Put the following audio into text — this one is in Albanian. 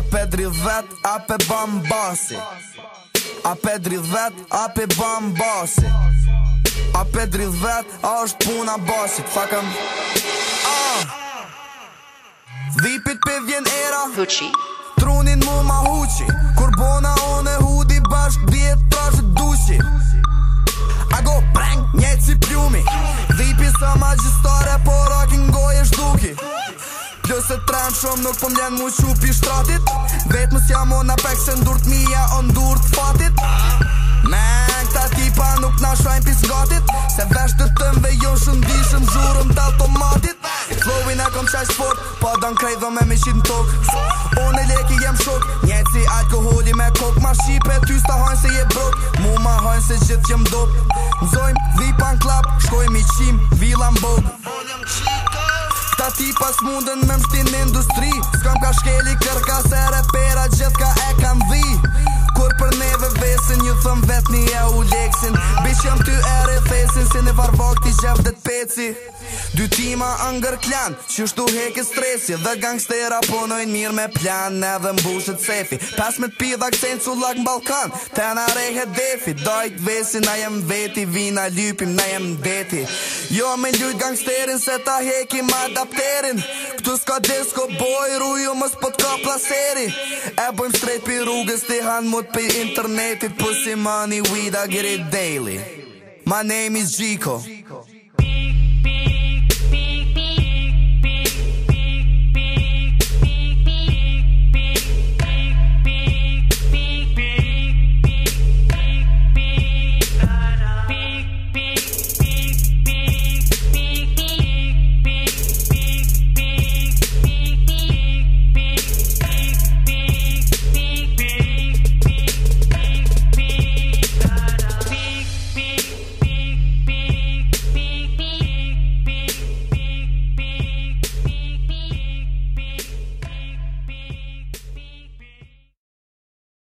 Ape drith vet, ape bam basi Ape drith vet, ape bam basi Ape drith vet, a është puna basi Fakam Dhipit për vjen era Fuqi Trunin mu ma huqi Kur bona one hudi bashk di ban shumë nuk pëmlen po mu shupi shtratit Vetë mës jam o në pek se ndur të mija o ndur të fatit Men, këta tipa nuk na shrajnë pis gatit Se vesh të të jo shumë zhurëm të automatit Flowin e kom qaj sport, pa po dan krej dhe me me shit në tok On e leki jem shok, njetë si alkoholi me kok Ma shqipe ty s'ta hajnë se je brok, mu ma hajnë se gjithë jem dop Nëzojmë, vipa në klap, shkojmë i qim, vila në bog Unë jem qim Ta ti pas mundën me mështin në industri S'kam ka shkeli kërka se repera gjithka e kam vi Kur për neve fesin Ju thëm vet një e u leksin Bish jam ty e fesin Si në varvok ti gjep dhe t'peci Dy tima angër klan Që shtu heke stresi Dhe gangstera punojnë mirë me plan Edhe mbushet sefi Pas me t'pi dhe sulak cu lak në balkan Te na rehet defi Dojt vesi na jem veti Vina lypim na jem deti Jo me ljujt gangsterin Se ta heki ma adapterin Këtu s'ka disco boy Ruju mës pot ka plaseri E bojmë strejt pi rrugës Ti han mut pi internetit pussy, money, weed, I get it daily. My name is Gico.